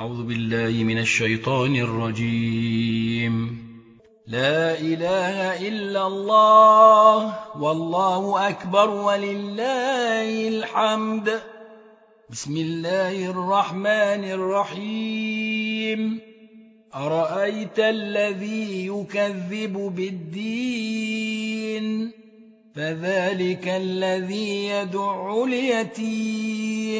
أعوذ بالله من الشيطان الرجيم. لا إله إلا الله والله أكبر ولله الحمد. بسم الله الرحمن الرحيم. أرأيت الذي يكذب بالدين؟ فذلك الذي يدع اليتيم.